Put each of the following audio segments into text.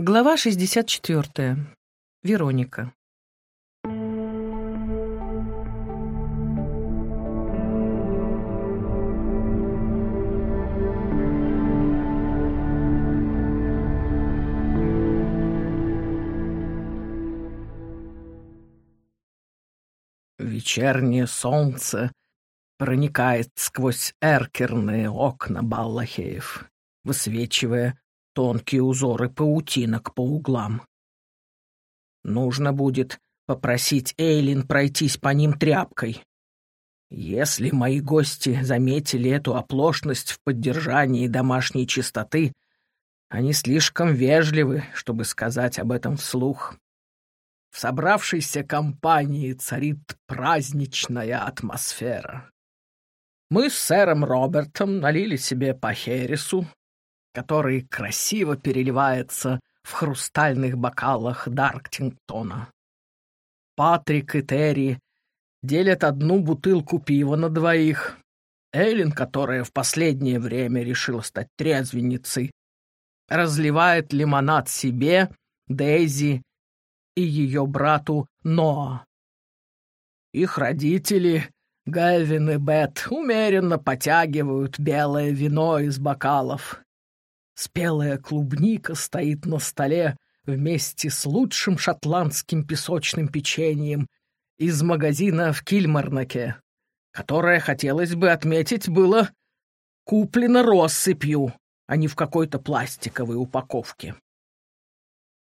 Глава 64. Вероника. Вечернее солнце проникает сквозь эркерные окна Баллахеев, высвечивая тонкие узоры паутинок по углам. Нужно будет попросить Эйлин пройтись по ним тряпкой. Если мои гости заметили эту оплошность в поддержании домашней чистоты, они слишком вежливы, чтобы сказать об этом вслух. В собравшейся компании царит праздничная атмосфера. Мы с сэром Робертом налили себе по хересу, который красиво переливается в хрустальных бокалах Дарктингтона. Патрик и Терри делят одну бутылку пива на двоих. Эллен, которая в последнее время решила стать трезвенницей, разливает лимонад себе, Дейзи и ее брату Ноа. Их родители, Гайвин и Бет, умеренно потягивают белое вино из бокалов. Спелая клубника стоит на столе вместе с лучшим шотландским песочным печеньем из магазина в Кильмарнаке, которое, хотелось бы отметить, было куплено россыпью, а не в какой-то пластиковой упаковке.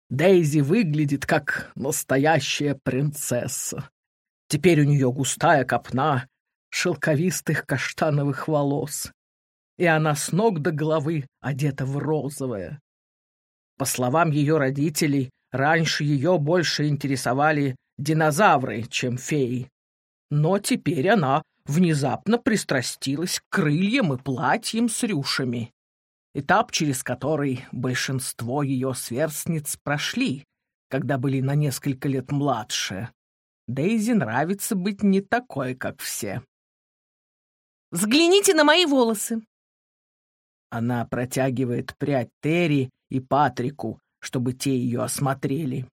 Дейзи выглядит как настоящая принцесса. Теперь у нее густая копна шелковистых каштановых волос, и она с ног до головы одета в розовое. По словам ее родителей, раньше ее больше интересовали динозавры, чем феи. Но теперь она внезапно пристрастилась к крыльям и платьям с рюшами. Этап, через который большинство ее сверстниц прошли, когда были на несколько лет младше. Дейзи нравится быть не такой, как все. «Взгляните на мои волосы!» Она протягивает прядь Терри и Патрику, чтобы те ее осмотрели.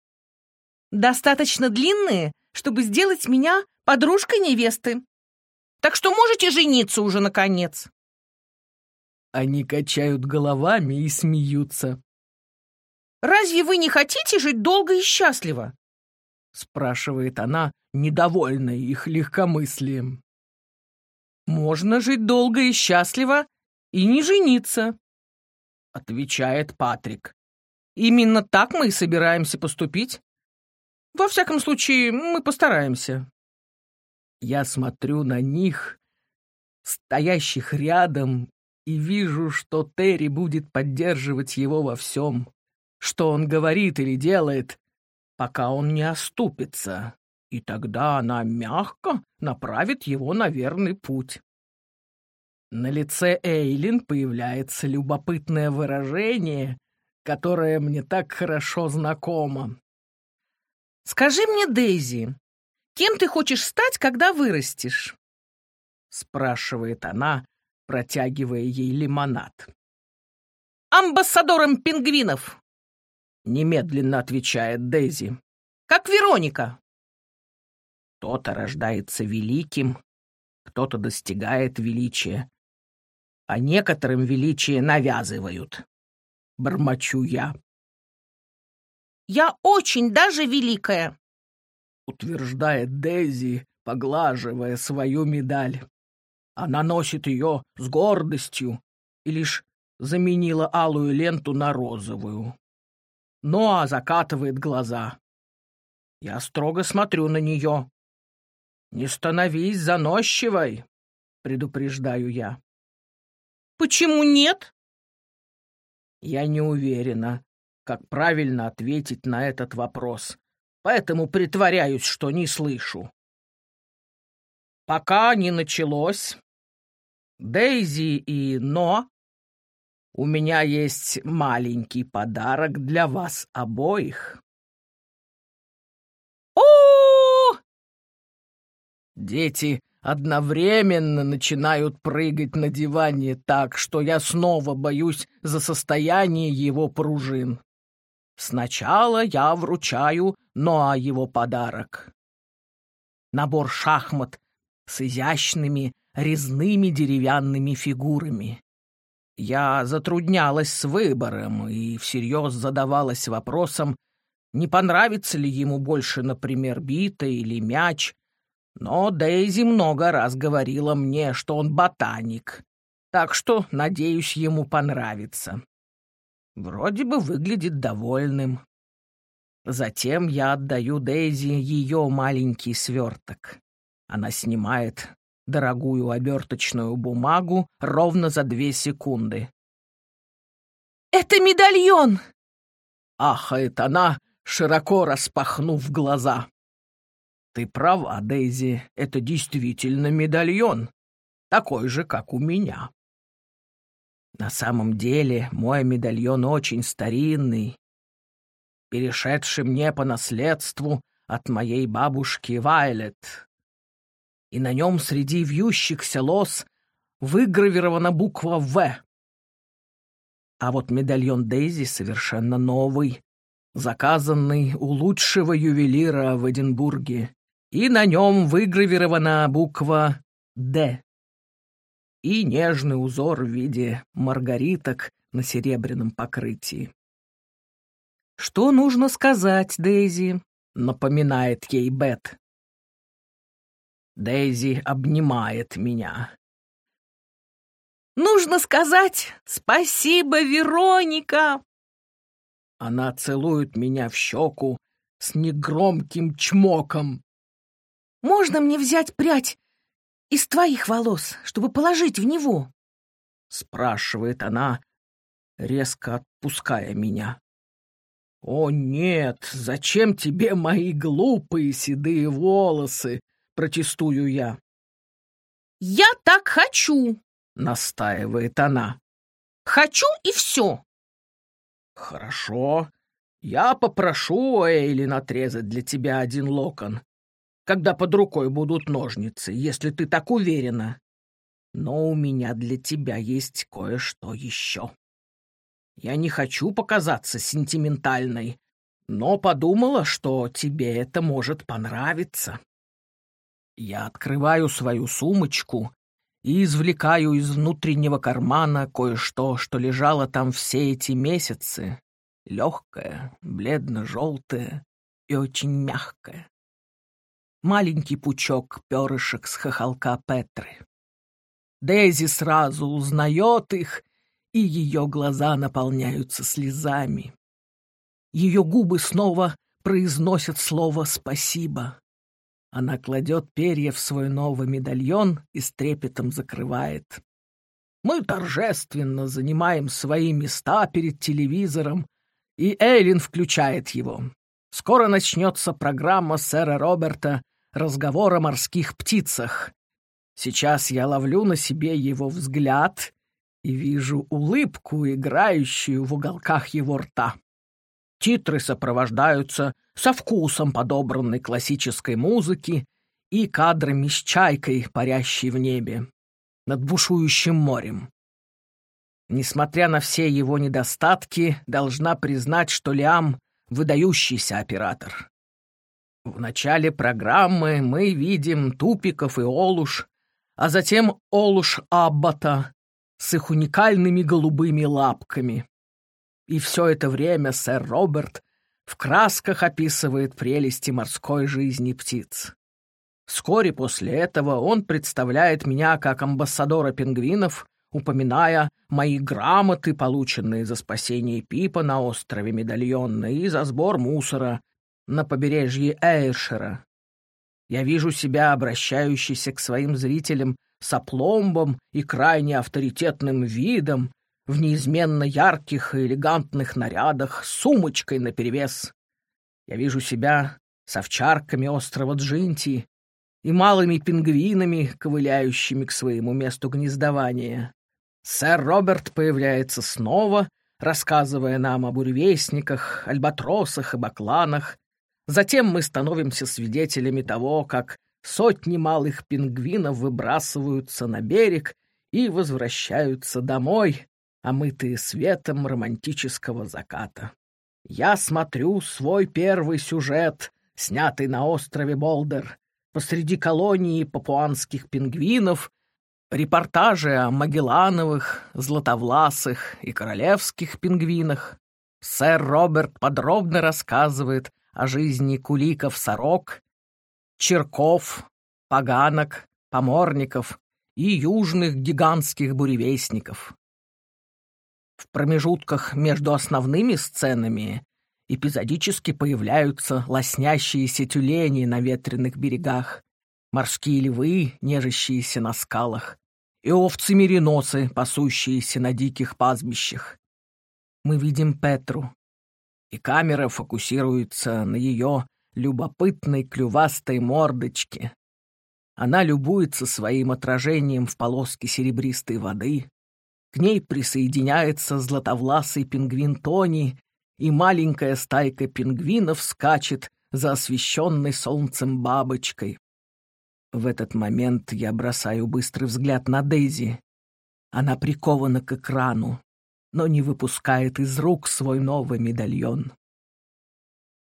«Достаточно длинные, чтобы сделать меня подружкой невесты. Так что можете жениться уже, наконец». Они качают головами и смеются. «Разве вы не хотите жить долго и счастливо?» — спрашивает она, недовольная их легкомыслием. «Можно жить долго и счастливо и не жениться», — отвечает Патрик. «Именно так мы и собираемся поступить. Во всяком случае, мы постараемся». Я смотрю на них, стоящих рядом, и вижу, что Терри будет поддерживать его во всем, что он говорит или делает, пока он не оступится, и тогда она мягко направит его на верный путь. На лице Эйлин появляется любопытное выражение, которое мне так хорошо знакомо. «Скажи мне, Дейзи, кем ты хочешь стать, когда вырастешь?» — спрашивает она, протягивая ей лимонад. «Амбассадором пингвинов!» — немедленно отвечает Дейзи. «Как Вероника!» Кто-то рождается великим, кто-то достигает величия, а некоторым величие навязывают. Бормочу я. «Я очень даже великая», — утверждает Дейзи, поглаживая свою медаль. Она носит ее с гордостью и лишь заменила алую ленту на розовую. Ноа закатывает глаза. Я строго смотрю на нее. «Не становись заносчивой», — предупреждаю я. Почему нет? Я не уверена, как правильно ответить на этот вопрос, поэтому притворяюсь, что не слышу. Пока не началось, Дейзи и Но, у меня есть маленький подарок для вас обоих. О! Дети одновременно начинают прыгать на диване так, что я снова боюсь за состояние его пружин. Сначала я вручаю Ноа его подарок. Набор шахмат с изящными резными деревянными фигурами. Я затруднялась с выбором и всерьез задавалась вопросом, не понравится ли ему больше, например, бита или мяч, но Дейзи много раз говорила мне, что он ботаник, так что, надеюсь, ему понравится. Вроде бы выглядит довольным. Затем я отдаю Дейзи ее маленький сверток. Она снимает дорогую оберточную бумагу ровно за две секунды. «Это медальон!» Ахает она, широко распахнув глаза. «Ты права, Дейзи, это действительно медальон, такой же, как у меня». На самом деле мой медальон очень старинный, перешедший мне по наследству от моей бабушки Вайлет, и на нем среди вьющихся лос выгравирована буква «В». А вот медальон Дейзи совершенно новый, заказанный у лучшего ювелира в Эдинбурге, и на нем выгравирована буква «Д» и нежный узор в виде маргариток на серебряном покрытии. «Что нужно сказать, Дейзи?» — напоминает ей Бет. Дейзи обнимает меня. «Нужно сказать спасибо, Вероника!» Она целует меня в щеку с негромким чмоком. «Можно мне взять прядь из твоих волос, чтобы положить в него?» Спрашивает она, резко отпуская меня. «О нет, зачем тебе мои глупые седые волосы?» протестую я. «Я так хочу!» — настаивает она. «Хочу и все!» «Хорошо. Я попрошу Эйлин отрезать для тебя один локон, когда под рукой будут ножницы, если ты так уверена. Но у меня для тебя есть кое-что еще. Я не хочу показаться сентиментальной, но подумала, что тебе это может понравиться». Я открываю свою сумочку и извлекаю из внутреннего кармана кое-что, что лежало там все эти месяцы. Легкое, бледно-желтое и очень мягкое. Маленький пучок перышек с хохолка Петры. Дейзи сразу узнает их, и ее глаза наполняются слезами. Ее губы снова произносят слово «спасибо». Она кладет перья в свой новый медальон и с трепетом закрывает. Мы торжественно занимаем свои места перед телевизором, и Эйлин включает его. Скоро начнется программа сэра Роберта «Разговор о морских птицах». Сейчас я ловлю на себе его взгляд и вижу улыбку, играющую в уголках его рта. Титры сопровождаются со вкусом подобранной классической музыки и кадрами с чайкой, парящей в небе, над бушующим морем. Несмотря на все его недостатки, должна признать, что Лиам — выдающийся оператор. В начале программы мы видим Тупиков и Олуш, а затем Олуш Аббата с их уникальными голубыми лапками. И все это время сэр Роберт в красках описывает прелести морской жизни птиц. Вскоре после этого он представляет меня как амбассадора пингвинов, упоминая мои грамоты, полученные за спасение Пипа на острове Медальонна и за сбор мусора на побережье Эйршира. Я вижу себя обращающейся к своим зрителям с опломбом и крайне авторитетным видом, в неизменно ярких и элегантных нарядах, с сумочкой наперевес. Я вижу себя с овчарками острова Джинти и малыми пингвинами, ковыляющими к своему месту гнездования. Сэр Роберт появляется снова, рассказывая нам об уревестниках, альбатросах и бакланах. Затем мы становимся свидетелями того, как сотни малых пингвинов выбрасываются на берег и возвращаются домой, омытые светом романтического заката. Я смотрю свой первый сюжет, снятый на острове Болдер, посреди колонии папуанских пингвинов, репортажи о Магеллановых, Златовласых и Королевских пингвинах. Сэр Роберт подробно рассказывает о жизни куликов-сорок, черков, поганок, поморников и южных гигантских буревестников. В промежутках между основными сценами эпизодически появляются лоснящиеся тюлени на ветреных берегах, морские львы, нежащиеся на скалах, и овцы-мериносы, пасущиеся на диких пастбищах. Мы видим Петру, и камера фокусируется на ее любопытной клювастой мордочке. Она любуется своим отражением в полоске серебристой воды. К ней присоединяется златовласый пингвин Тони, и маленькая стайка пингвинов скачет за освещенной солнцем бабочкой. В этот момент я бросаю быстрый взгляд на Дейзи. Она прикована к экрану, но не выпускает из рук свой новый медальон.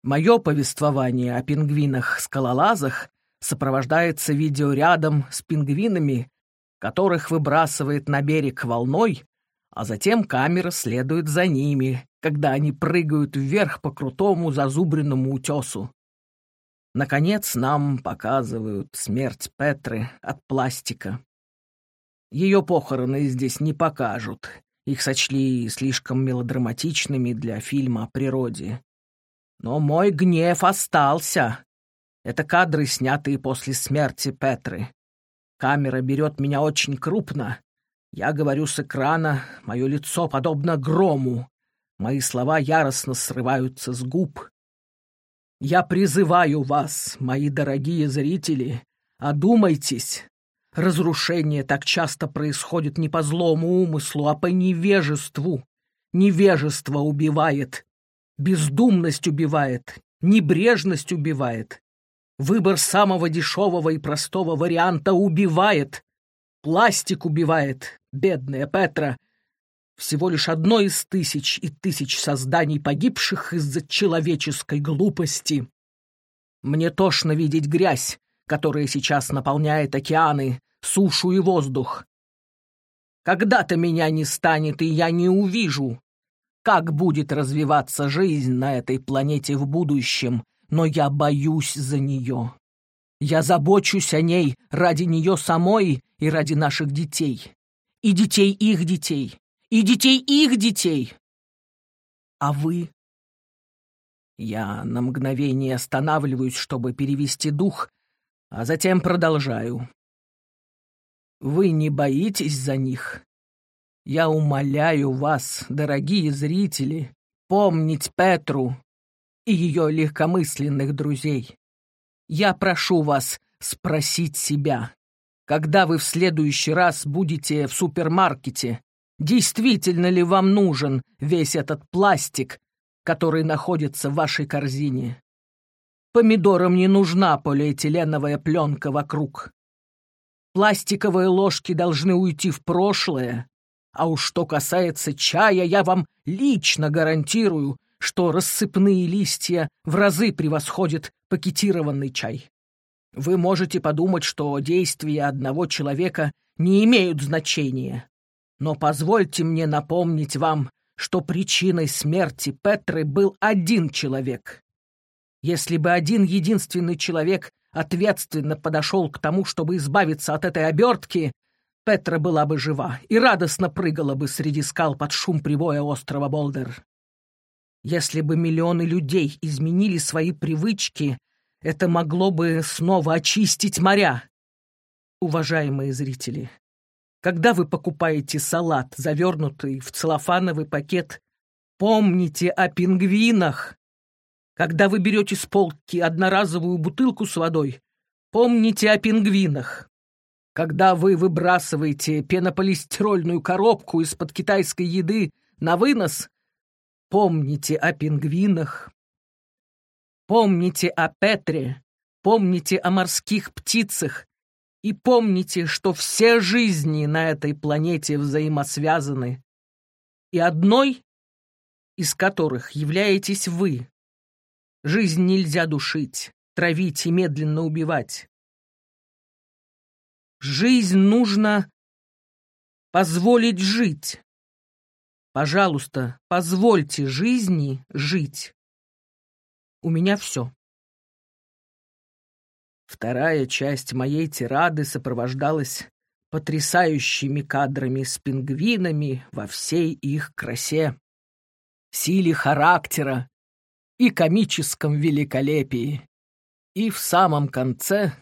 Мое повествование о пингвинах-скалолазах сопровождается видеорядом с пингвинами, которых выбрасывает на берег волной, а затем камера следует за ними, когда они прыгают вверх по крутому зазубренному утесу. Наконец нам показывают смерть Петры от пластика. Ее похороны здесь не покажут. Их сочли слишком мелодраматичными для фильма о природе. Но мой гнев остался. Это кадры, снятые после смерти Петры. Камера берет меня очень крупно. Я говорю с экрана, мое лицо подобно грому. Мои слова яростно срываются с губ. Я призываю вас, мои дорогие зрители, одумайтесь. Разрушение так часто происходит не по злому умыслу, а по невежеству. Невежество убивает. Бездумность убивает. Небрежность убивает. Выбор самого дешевого и простого варианта убивает. Пластик убивает, бедная Петра. Всего лишь одно из тысяч и тысяч созданий, погибших из-за человеческой глупости. Мне тошно видеть грязь, которая сейчас наполняет океаны, сушу и воздух. Когда-то меня не станет, и я не увижу, как будет развиваться жизнь на этой планете в будущем, но я боюсь за нее. Я забочусь о ней ради нее самой и ради наших детей. И детей их детей. И детей их детей. А вы? Я на мгновение останавливаюсь, чтобы перевести дух, а затем продолжаю. Вы не боитесь за них? Я умоляю вас, дорогие зрители, помнить Петру, и ее легкомысленных друзей. Я прошу вас спросить себя, когда вы в следующий раз будете в супермаркете, действительно ли вам нужен весь этот пластик, который находится в вашей корзине? Помидорам не нужна полиэтиленовая пленка вокруг. Пластиковые ложки должны уйти в прошлое, а уж что касается чая, я вам лично гарантирую, что рассыпные листья в разы превосходят пакетированный чай. Вы можете подумать, что действия одного человека не имеют значения. Но позвольте мне напомнить вам, что причиной смерти Петры был один человек. Если бы один единственный человек ответственно подошел к тому, чтобы избавиться от этой обертки, Петра была бы жива и радостно прыгала бы среди скал под шум прибоя острова Болдер. Если бы миллионы людей изменили свои привычки, это могло бы снова очистить моря. Уважаемые зрители, когда вы покупаете салат, завернутый в целлофановый пакет, помните о пингвинах. Когда вы берете с полки одноразовую бутылку с водой, помните о пингвинах. Когда вы выбрасываете пенополистирольную коробку из-под китайской еды на вынос, Помните о пингвинах, помните о Петре, помните о морских птицах и помните, что все жизни на этой планете взаимосвязаны. И одной из которых являетесь вы. Жизнь нельзя душить, травить и медленно убивать. Жизнь нужно позволить жить. Пожалуйста, позвольте жизни жить. У меня все. Вторая часть моей тирады сопровождалась потрясающими кадрами с пингвинами во всей их красе, силе характера и комическом великолепии. И в самом конце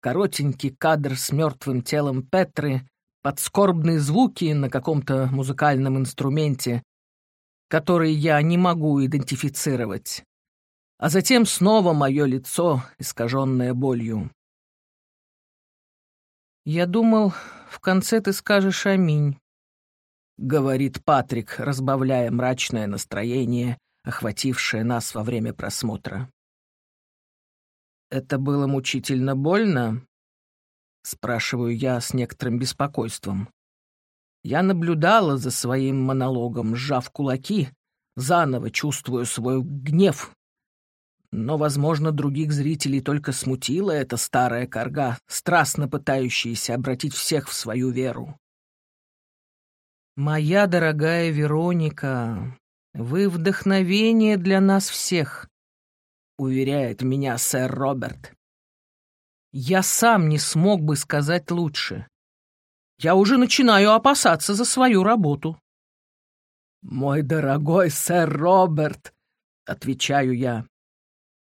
коротенький кадр с мертвым телом Петры под скорбные звуки на каком-то музыкальном инструменте, который я не могу идентифицировать. А затем снова мое лицо, искаженное болью. «Я думал, в конце ты скажешь «Аминь», — говорит Патрик, разбавляя мрачное настроение, охватившее нас во время просмотра. «Это было мучительно больно?» — спрашиваю я с некоторым беспокойством. Я наблюдала за своим монологом, сжав кулаки, заново чувствую свой гнев но, возможно, других зрителей только смутила эта старая корга, страстно пытающаяся обратить всех в свою веру. «Моя дорогая Вероника, вы вдохновение для нас всех», — уверяет меня сэр Роберт. «Я сам не смог бы сказать лучше. Я уже начинаю опасаться за свою работу». «Мой дорогой сэр Роберт», — отвечаю я,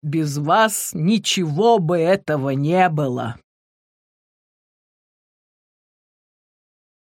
без вас ничего бы этого не было.